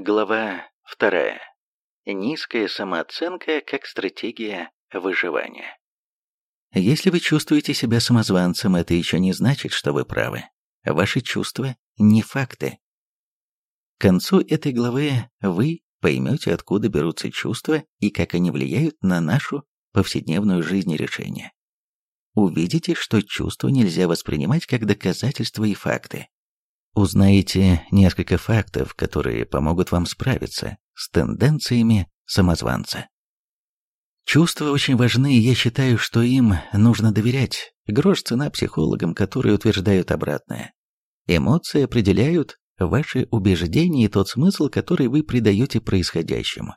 Глава 2. Низкая самооценка как стратегия выживания. Если вы чувствуете себя самозванцем, это еще не значит, что вы правы. Ваши чувства не факты. К концу этой главы вы поймете, откуда берутся чувства и как они влияют на нашу повседневную жизнь и решения. Увидите, что чувства нельзя воспринимать как доказательства и факты. Узнаете несколько фактов, которые помогут вам справиться с тенденциями самозванца. Чувства очень важны, и я считаю, что им нужно доверять. Грош цена психологам, которые утверждают обратное. Эмоции определяют ваши убеждения и тот смысл, который вы придаете происходящему.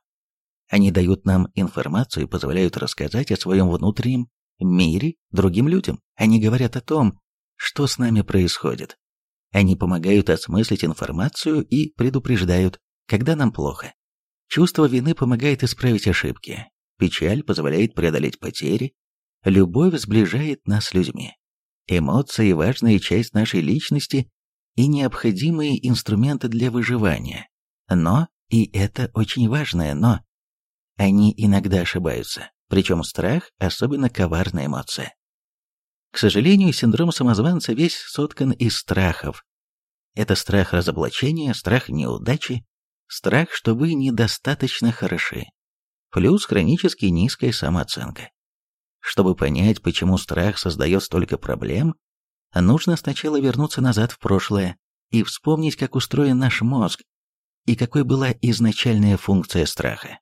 Они дают нам информацию и позволяют рассказать о своем внутреннем мире другим людям. Они говорят о том, что с нами происходит. Они помогают осмыслить информацию и предупреждают, когда нам плохо. Чувство вины помогает исправить ошибки. Печаль позволяет преодолеть потери. Любовь сближает нас с людьми. Эмоции – важная часть нашей личности и необходимые инструменты для выживания. Но, и это очень важное но, они иногда ошибаются, причем страх – особенно коварная эмоция. К сожалению, синдром самозванца весь соткан из страхов. Это страх разоблачения, страх неудачи, страх, что вы недостаточно хороши, плюс хронически низкая самооценка. Чтобы понять, почему страх создает столько проблем, нужно сначала вернуться назад в прошлое и вспомнить, как устроен наш мозг и какой была изначальная функция страха.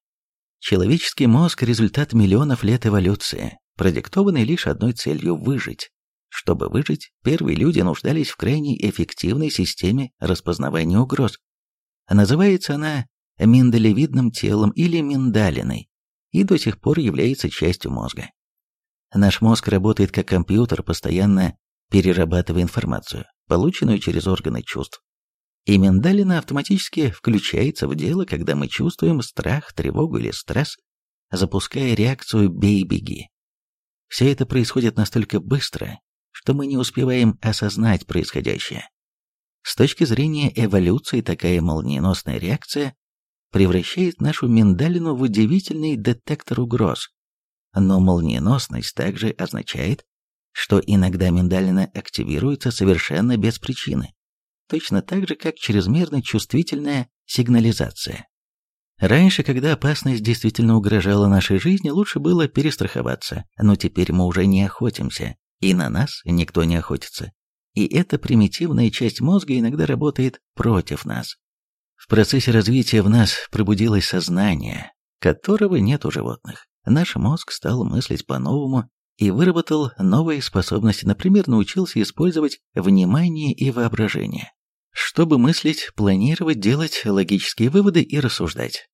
Человеческий мозг – результат миллионов лет эволюции, продиктованный лишь одной целью – выжить. Чтобы выжить, первые люди нуждались в крайне эффективной системе распознавания угроз. Называется она миндалевидным телом или миндалиной и до сих пор является частью мозга. Наш мозг работает как компьютер, постоянно перерабатывая информацию, полученную через органы чувств. И миндалина автоматически включается в дело, когда мы чувствуем страх, тревогу или стресс, запуская реакцию «бей-беги». Все это происходит настолько быстро, что мы не успеваем осознать происходящее. С точки зрения эволюции такая молниеносная реакция превращает нашу миндалину в удивительный детектор угроз. Но молниеносность также означает, что иногда миндалина активируется совершенно без причины, точно так же, как чрезмерно чувствительная сигнализация. Раньше, когда опасность действительно угрожала нашей жизни, лучше было перестраховаться, но теперь мы уже не охотимся, и на нас никто не охотится. И эта примитивная часть мозга иногда работает против нас. В процессе развития в нас пробудилось сознание, которого нет у животных. Наш мозг стал мыслить по-новому и выработал новые способности, например, научился использовать внимание и воображение чтобы мыслить, планировать, делать логические выводы и рассуждать.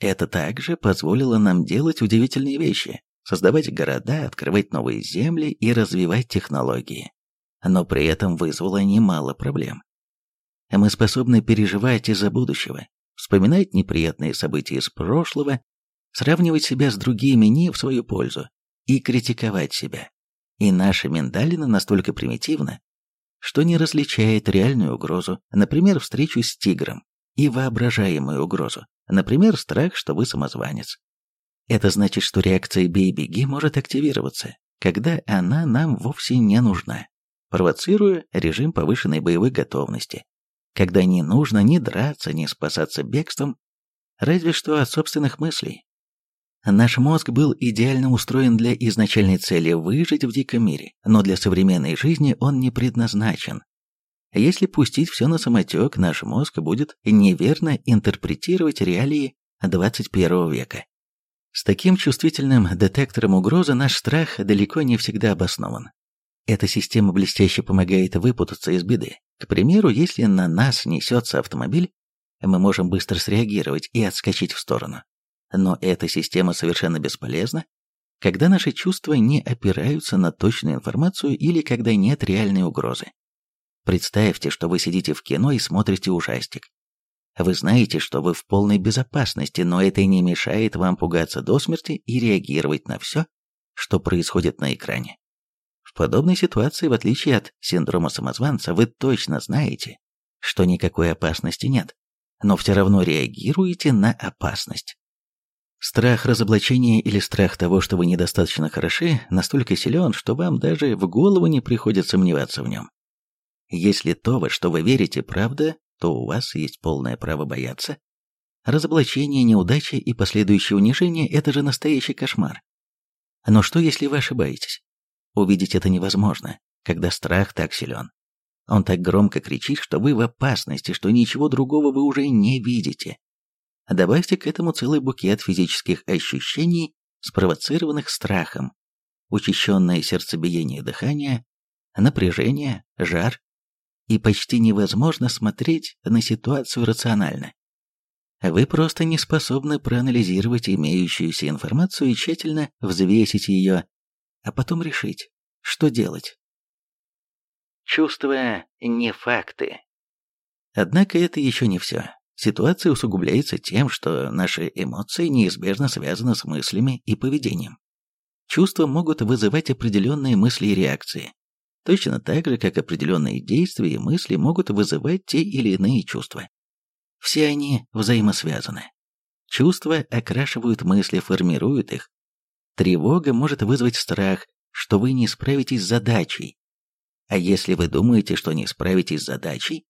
Это также позволило нам делать удивительные вещи, создавать города, открывать новые земли и развивать технологии. Но при этом вызвало немало проблем. Мы способны переживать из-за будущего, вспоминать неприятные события из прошлого, сравнивать себя с другими не в свою пользу и критиковать себя. И наша миндалина настолько примитивна, что не различает реальную угрозу, например, встречу с тигром, и воображаемую угрозу, например, страх, что вы самозванец. Это значит, что реакция «бей-беги» может активироваться, когда она нам вовсе не нужна, провоцируя режим повышенной боевой готовности, когда не нужно ни драться, ни спасаться бегством, разве что от собственных мыслей. Наш мозг был идеально устроен для изначальной цели выжить в диком мире, но для современной жизни он не предназначен. Если пустить все на самотек, наш мозг будет неверно интерпретировать реалии 21 века. С таким чувствительным детектором угрозы наш страх далеко не всегда обоснован. Эта система блестяще помогает выпутаться из беды. К примеру, если на нас несется автомобиль, мы можем быстро среагировать и отскочить в сторону. Но эта система совершенно бесполезна, когда наши чувства не опираются на точную информацию или когда нет реальной угрозы. Представьте, что вы сидите в кино и смотрите ужастик. Вы знаете, что вы в полной безопасности, но это не мешает вам пугаться до смерти и реагировать на все, что происходит на экране. В подобной ситуации, в отличие от синдрома самозванца, вы точно знаете, что никакой опасности нет. но все равно реагируете на опасность. Страх разоблачения или страх того, что вы недостаточно хороши, настолько силен, что вам даже в голову не приходит сомневаться в нем. Если то, во что вы верите, правда, то у вас есть полное право бояться. Разоблачение, неудачи и последующее унижение – это же настоящий кошмар. Но что, если вы ошибаетесь? Увидеть это невозможно, когда страх так силен. Он так громко кричит, что вы в опасности, что ничего другого вы уже не видите. Добавьте к этому целый букет физических ощущений, спровоцированных страхом, учащенное сердцебиение дыхания, напряжение, жар, и почти невозможно смотреть на ситуацию рационально. Вы просто не способны проанализировать имеющуюся информацию и тщательно взвесить ее, а потом решить, что делать. Чувствуя не факты. Однако это еще не все. Ситуация усугубляется тем, что наши эмоции неизбежно связаны с мыслями и поведением. Чувства могут вызывать определенные мысли и реакции, точно так же, как определенные действия и мысли могут вызывать те или иные чувства. Все они взаимосвязаны. Чувства окрашивают мысли, формируют их. Тревога может вызвать страх, что вы не справитесь с задачей. А если вы думаете, что не справитесь с задачей,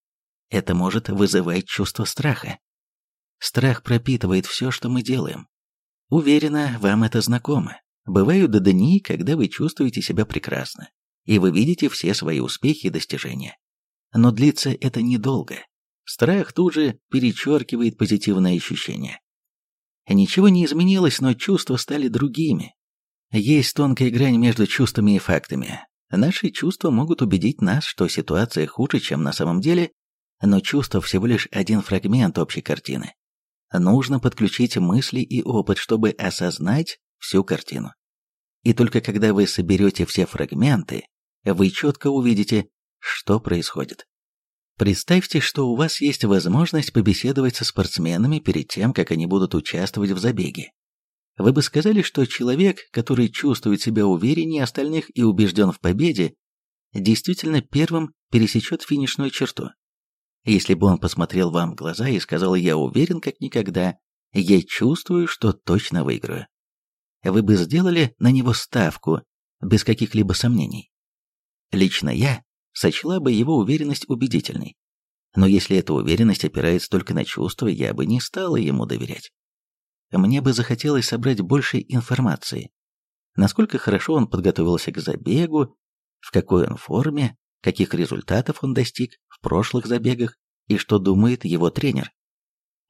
это может вызывать чувство страха. Страх пропитывает все, что мы делаем. Уверена, вам это знакомо. Бывают дни, когда вы чувствуете себя прекрасно, и вы видите все свои успехи и достижения. Но длится это недолго. Страх тут же перечеркивает позитивные ощущения. Ничего не изменилось, но чувства стали другими. Есть тонкая грань между чувствами и фактами. Наши чувства могут убедить нас, что ситуация хуже, чем на самом деле, но чувство всего лишь один фрагмент общей картины. Нужно подключить мысли и опыт, чтобы осознать всю картину. И только когда вы соберете все фрагменты, вы четко увидите, что происходит. Представьте, что у вас есть возможность побеседовать со спортсменами перед тем, как они будут участвовать в забеге. Вы бы сказали, что человек, который чувствует себя увереннее остальных и убежден в победе, действительно первым пересечет финишную черту. Если бы он посмотрел вам в глаза и сказал «я уверен как никогда», «я чувствую, что точно выиграю», вы бы сделали на него ставку, без каких-либо сомнений. Лично я сочла бы его уверенность убедительной. Но если эта уверенность опирается только на чувства, я бы не стала ему доверять. Мне бы захотелось собрать больше информации. Насколько хорошо он подготовился к забегу, в какой он форме, каких результатов он достиг в прошлых забегах и что думает его тренер.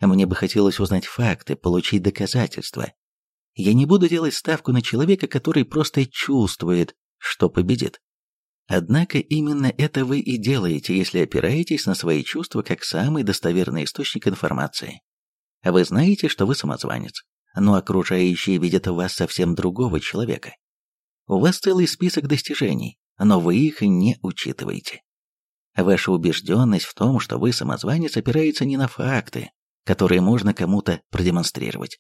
Мне бы хотелось узнать факты, получить доказательства. Я не буду делать ставку на человека, который просто чувствует, что победит. Однако именно это вы и делаете, если опираетесь на свои чувства как самый достоверный источник информации. Вы знаете, что вы самозванец, но окружающие видят в вас совсем другого человека. У вас целый список достижений, но вы их не учитываете. Ваша убежденность в том, что вы самозванец, опирается не на факты, которые можно кому-то продемонстрировать.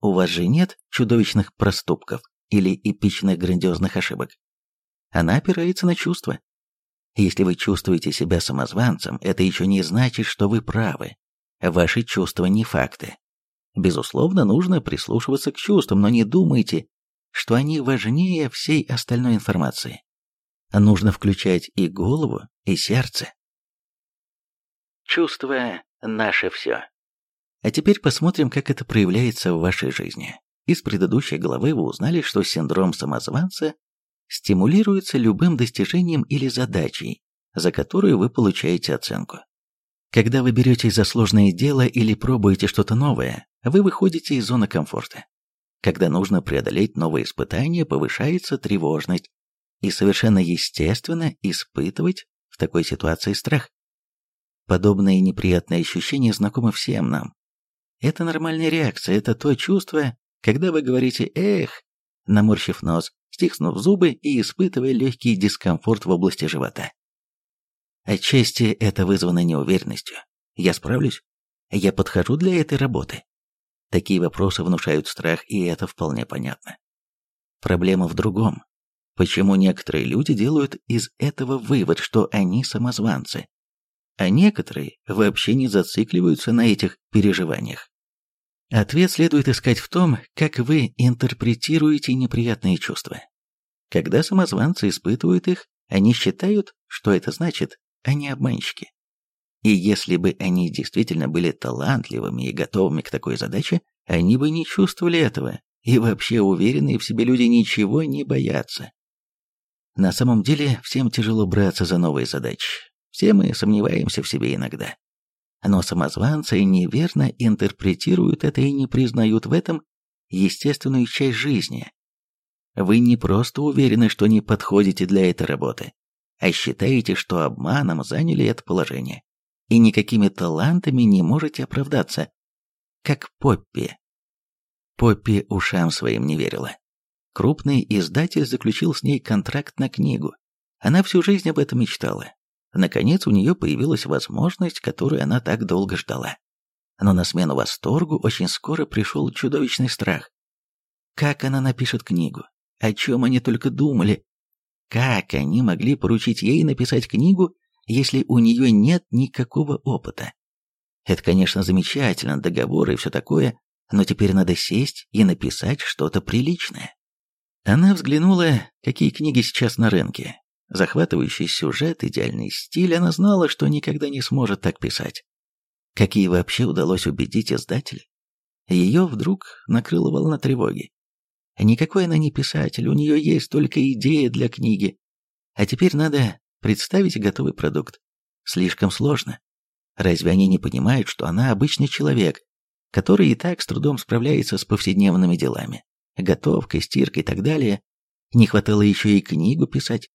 У вас же нет чудовищных проступков или эпичных грандиозных ошибок. Она опирается на чувства. Если вы чувствуете себя самозванцем, это еще не значит, что вы правы. Ваши чувства не факты. Безусловно, нужно прислушиваться к чувствам, но не думайте, что они важнее всей остальной информации. Нужно включать и голову, и сердце. Чувство – наше все. А теперь посмотрим, как это проявляется в вашей жизни. Из предыдущей главы вы узнали, что синдром самозванца стимулируется любым достижением или задачей, за которую вы получаете оценку. Когда вы беретесь за сложное дело или пробуете что-то новое, вы выходите из зоны комфорта. Когда нужно преодолеть новые испытания, повышается тревожность, и совершенно естественно испытывать в такой ситуации страх. Подобные неприятные ощущения знакомы всем нам. Это нормальная реакция, это то чувство, когда вы говорите «эх», наморщив нос, стиснув зубы и испытывая легкий дискомфорт в области живота. Отчасти это вызвано неуверенностью. Я справлюсь? Я подхожу для этой работы? Такие вопросы внушают страх, и это вполне понятно. Проблема в другом. Почему некоторые люди делают из этого вывод, что они самозванцы? а некоторые вообще не зацикливаются на этих переживаниях. Ответ следует искать в том, как вы интерпретируете неприятные чувства. Когда самозванцы испытывают их, они считают, что это значит, они обманщики. И если бы они действительно были талантливыми и готовыми к такой задаче, они бы не чувствовали этого, и вообще уверенные в себе люди ничего не боятся. На самом деле, всем тяжело браться за новые задачи. Все мы сомневаемся в себе иногда. Но самозванцы неверно интерпретируют это и не признают в этом естественную часть жизни. Вы не просто уверены, что не подходите для этой работы, а считаете, что обманом заняли это положение, и никакими талантами не можете оправдаться, как Поппи. Поппи ушам своим не верила. Крупный издатель заключил с ней контракт на книгу. Она всю жизнь об этом мечтала. Наконец у нее появилась возможность, которую она так долго ждала. Но на смену восторгу очень скоро пришел чудовищный страх. Как она напишет книгу? О чем они только думали? Как они могли поручить ей написать книгу, если у нее нет никакого опыта? Это, конечно, замечательно, договоры и все такое, но теперь надо сесть и написать что-то приличное. Она взглянула, какие книги сейчас на рынке. Захватывающий сюжет, идеальный стиль, она знала, что никогда не сможет так писать. Какие вообще удалось убедить издателя? Ее вдруг накрыла волна тревоги. Никакой она не писатель, у нее есть только идея для книги. А теперь надо представить готовый продукт. Слишком сложно. Разве они не понимают, что она обычный человек, который и так с трудом справляется с повседневными делами? Готовкой, стиркой и так далее. Не хватало еще и книгу писать.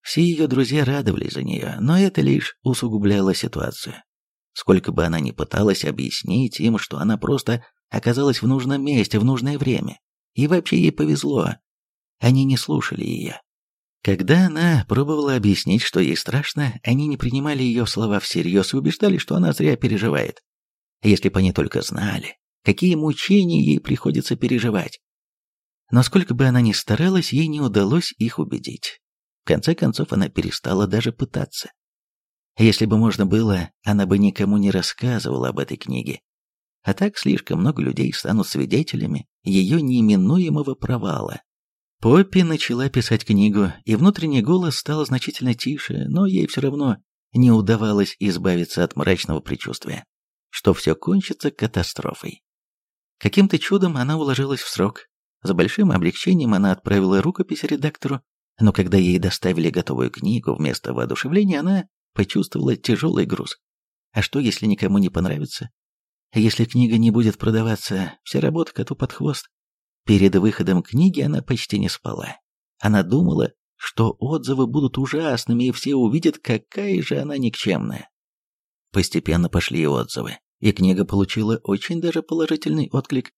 Все ее друзья радовались за нее, но это лишь усугубляло ситуацию. Сколько бы она ни пыталась объяснить им, что она просто оказалась в нужном месте в нужное время, и вообще ей повезло, они не слушали ее. Когда она пробовала объяснить, что ей страшно, они не принимали ее слова всерьез и убеждали, что она зря переживает. Если бы они только знали, какие мучения ей приходится переживать. Но сколько бы она ни старалась, ей не удалось их убедить. В конце концов, она перестала даже пытаться. Если бы можно было, она бы никому не рассказывала об этой книге. А так слишком много людей станут свидетелями ее неименуемого провала. Поппи начала писать книгу, и внутренний голос стал значительно тише, но ей все равно не удавалось избавиться от мрачного предчувствия, что все кончится катастрофой. Каким-то чудом она уложилась в срок, с большим облегчением она отправила рукопись редактору, но когда ей доставили готовую книгу вместо воодушевления, она почувствовала тяжелый груз. А что, если никому не понравится? Если книга не будет продаваться, вся работа коту под хвост. Перед выходом книги она почти не спала. Она думала, что отзывы будут ужасными, и все увидят, какая же она никчемная. Постепенно пошли отзывы, и книга получила очень даже положительный отклик.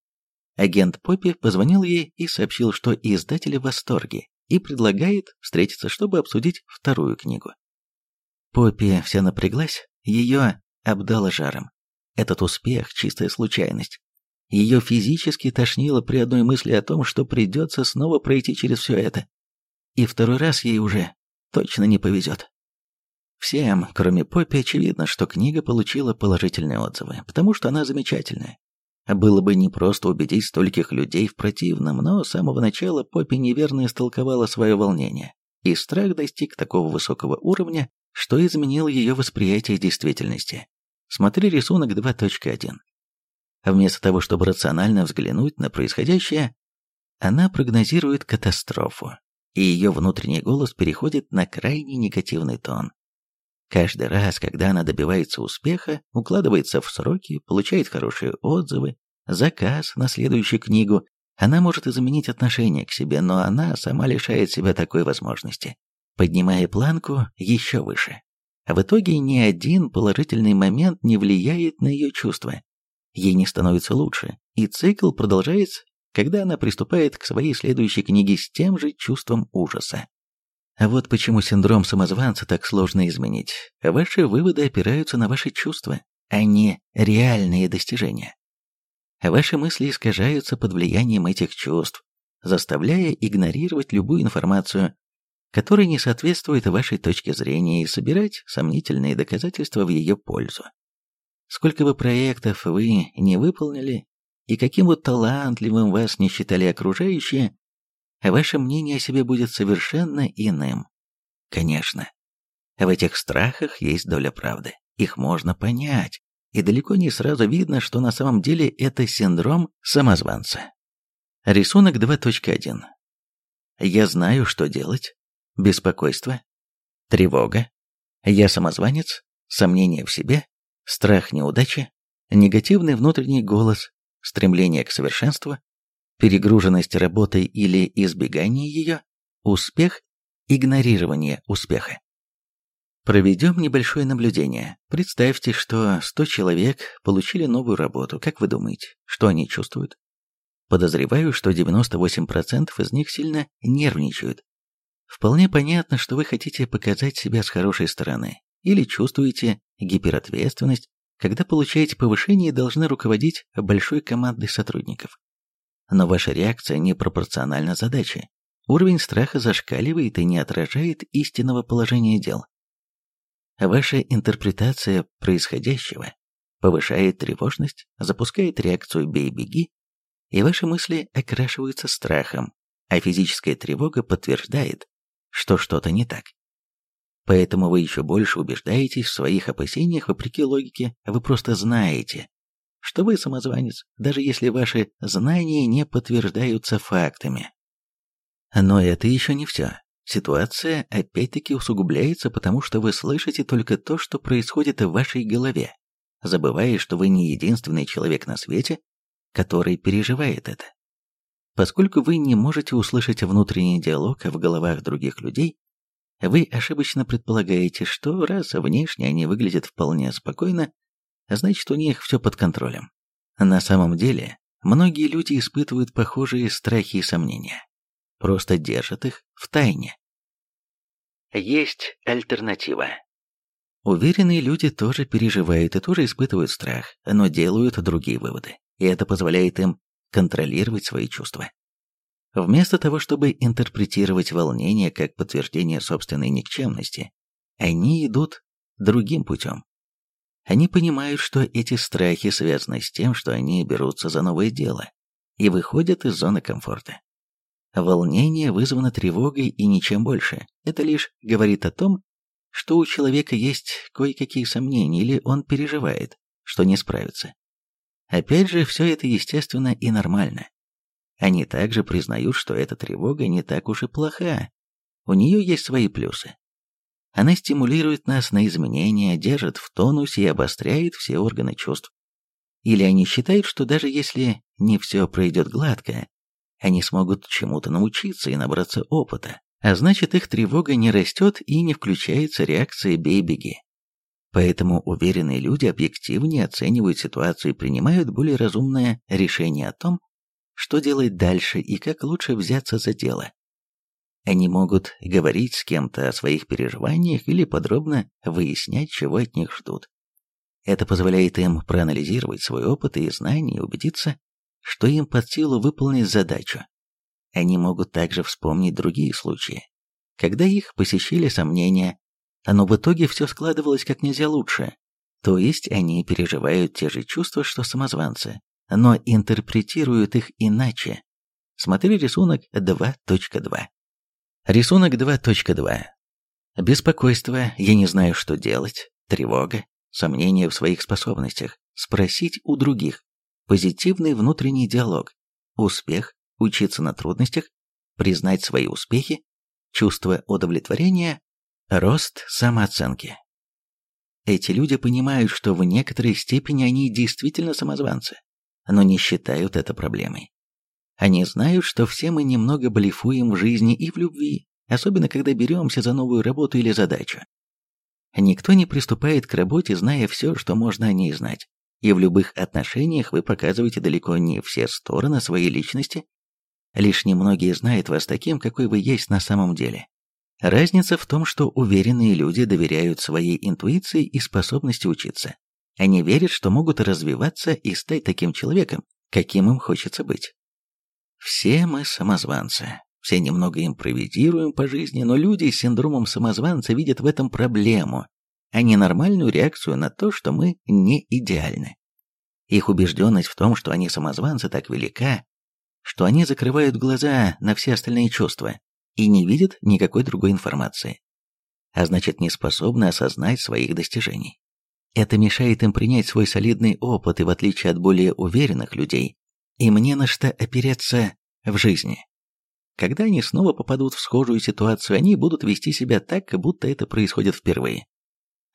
Агент Поппи позвонил ей и сообщил, что издатель в восторге и предлагает встретиться, чтобы обсудить вторую книгу. Поппи вся напряглась, ее обдало жаром. Этот успех – чистая случайность. Ее физически тошнило при одной мысли о том, что придется снова пройти через все это. И второй раз ей уже точно не повезет. Всем, кроме Поппи, очевидно, что книга получила положительные отзывы, потому что она замечательная. Было бы непросто убедить стольких людей в противном, но с самого начала Поппи неверно истолковала свое волнение, и страх достиг такого высокого уровня, что изменил ее восприятие действительности. Смотри рисунок 2.1. Вместо того, чтобы рационально взглянуть на происходящее, она прогнозирует катастрофу, и ее внутренний голос переходит на крайне негативный тон. Каждый раз, когда она добивается успеха, укладывается в сроки, получает хорошие отзывы, заказ на следующую книгу, она может изменить отношение к себе, но она сама лишает себя такой возможности, поднимая планку еще выше. А в итоге ни один положительный момент не влияет на ее чувства. Ей не становится лучше, и цикл продолжается, когда она приступает к своей следующей книге с тем же чувством ужаса. А вот почему синдром самозванца так сложно изменить. Ваши выводы опираются на ваши чувства, а не реальные достижения. Ваши мысли искажаются под влиянием этих чувств, заставляя игнорировать любую информацию, который не соответствует вашей точке зрения, и собирать сомнительные доказательства в ее пользу. Сколько бы проектов вы не выполнили, и каким бы талантливым вас не считали окружающие, ваше мнение о себе будет совершенно иным. Конечно, в этих страхах есть доля правды, их можно понять, и далеко не сразу видно, что на самом деле это синдром самозванца. Рисунок 2.1. Я знаю, что делать. Беспокойство. Тревога. Я самозванец. Сомнение в себе. Страх неудачи. Негативный внутренний голос. Стремление к совершенству. Перегруженность работой или избегание ее. Успех. Игнорирование успеха. Проведем небольшое наблюдение. Представьте, что 100 человек получили новую работу. Как вы думаете, что они чувствуют? Подозреваю, что 98% из них сильно нервничают. Вполне понятно, что вы хотите показать себя с хорошей стороны, или чувствуете гиперответственность, когда получаете повышение и должны руководить большой командой сотрудников. Но ваша реакция не пропорциональна задаче. Уровень страха зашкаливает и не отражает истинного положения дел. Ваша интерпретация происходящего повышает тревожность, запускает реакцию «бей-беги», и ваши мысли окрашиваются страхом, а физическая тревога подтверждает, что что-то не так. Поэтому вы еще больше убеждаетесь в своих опасениях вопреки логике, вы просто знаете, что вы самозванец, даже если ваши знания не подтверждаются фактами. Но это еще не все. Ситуация опять-таки усугубляется, потому что вы слышите только то, что происходит в вашей голове, забывая, что вы не единственный человек на свете, который переживает это. Поскольку вы не можете услышать внутренний диалог в головах других людей, вы ошибочно предполагаете, что раз внешне они выглядят вполне спокойно, значит у них все под контролем. На самом деле, многие люди испытывают похожие страхи и сомнения. Просто держат их в тайне. Есть альтернатива. Уверенные люди тоже переживают и тоже испытывают страх, но делают другие выводы и это позволяет им контролировать свои чувства. Вместо того, чтобы интерпретировать волнение как подтверждение собственной никчемности, они идут другим путем. Они понимают, что эти страхи связаны с тем, что они берутся за новое дело и выходят из зоны комфорта. Волнение вызвано тревогой и ничем больше. Это лишь говорит о том, что у человека есть кое-какие сомнения или он переживает, что не справится. Опять же, все это естественно и нормально. Они также признают, что эта тревога не так уж и плоха. У нее есть свои плюсы. Она стимулирует нас на изменения, держит в тонусе и обостряет все органы чувств. Или они считают, что даже если не все пройдет гладко, они смогут чему-то научиться и набраться опыта, а значит их тревога не растет и не включается реакция «бей-беги». Поэтому уверенные люди объективнее оценивают ситуацию и принимают более разумное решение о том, что делать дальше и как лучше взяться за дело. Они могут говорить с кем-то о своих переживаниях или подробно выяснять, чего от них ждут. Это позволяет им проанализировать свой опыт и знания и убедиться, что им под силу выполнить задачу. Они могут также вспомнить другие случаи, когда их посещили сомнения но в итоге все складывалось как нельзя лучше. То есть они переживают те же чувства, что самозванцы, но интерпретируют их иначе. Смотри рисунок 2.2. Рисунок 2.2. Беспокойство, я не знаю, что делать, тревога, сомнения в своих способностях, спросить у других, позитивный внутренний диалог, успех, учиться на трудностях, признать свои успехи, чувство удовлетворения, Рост самооценки. Эти люди понимают, что в некоторой степени они действительно самозванцы, но не считают это проблемой. Они знают, что все мы немного блефуем в жизни и в любви, особенно когда беремся за новую работу или задачу. Никто не приступает к работе, зная все, что можно о ней знать. И в любых отношениях вы показываете далеко не все стороны своей личности. Лишь немногие знают вас таким, какой вы есть на самом деле. Разница в том, что уверенные люди доверяют своей интуиции и способности учиться. Они верят, что могут развиваться и стать таким человеком, каким им хочется быть. Все мы самозванцы. все немного импровизируем по жизни, но люди с синдромом самозванца видят в этом проблему, а не нормальную реакцию на то, что мы не идеальны. Их убежденность в том, что они самозванцы, так велика, что они закрывают глаза на все остальные чувства и не видят никакой другой информации, а значит не способны осознать своих достижений. Это мешает им принять свой солидный опыт, и в отличие от более уверенных людей, им не на что опереться в жизни. Когда они снова попадут в схожую ситуацию, они будут вести себя так, как будто это происходит впервые.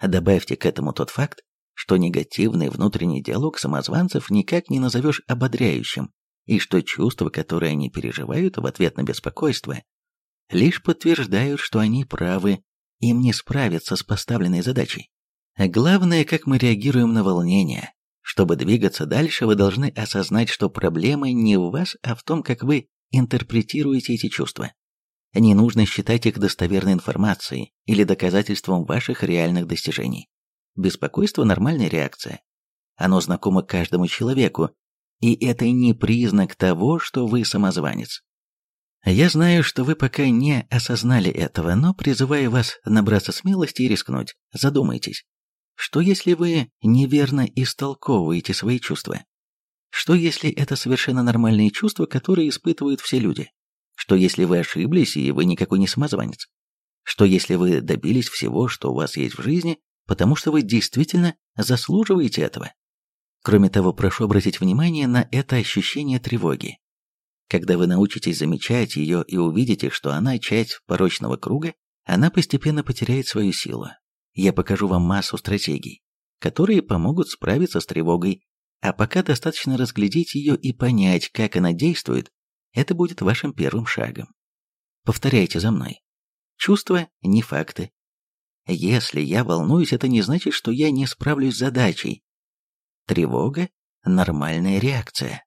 Добавьте к этому тот факт, что негативный внутренний диалог самозванцев никак не назовешь ободряющим, и что чувства, которые они переживают в ответ на беспокойство, лишь подтверждают, что они правы, им не справиться с поставленной задачей. Главное, как мы реагируем на волнение. Чтобы двигаться дальше, вы должны осознать, что проблема не в вас, а в том, как вы интерпретируете эти чувства. Не нужно считать их достоверной информацией или доказательством ваших реальных достижений. Беспокойство – нормальная реакция. Оно знакомо каждому человеку, и это не признак того, что вы самозванец. Я знаю, что вы пока не осознали этого, но призываю вас набраться смелости и рискнуть. Задумайтесь. Что если вы неверно истолковываете свои чувства? Что если это совершенно нормальные чувства, которые испытывают все люди? Что если вы ошиблись и вы никакой не самозванец? Что если вы добились всего, что у вас есть в жизни, потому что вы действительно заслуживаете этого? Кроме того, прошу обратить внимание на это ощущение тревоги. Когда вы научитесь замечать ее и увидите, что она часть порочного круга, она постепенно потеряет свою силу, я покажу вам массу стратегий, которые помогут справиться с тревогой, а пока достаточно разглядеть ее и понять, как она действует, это будет вашим первым шагом. Повторяйте за мной. Чувства – не факты. Если я волнуюсь, это не значит, что я не справлюсь с задачей. Тревога – нормальная реакция.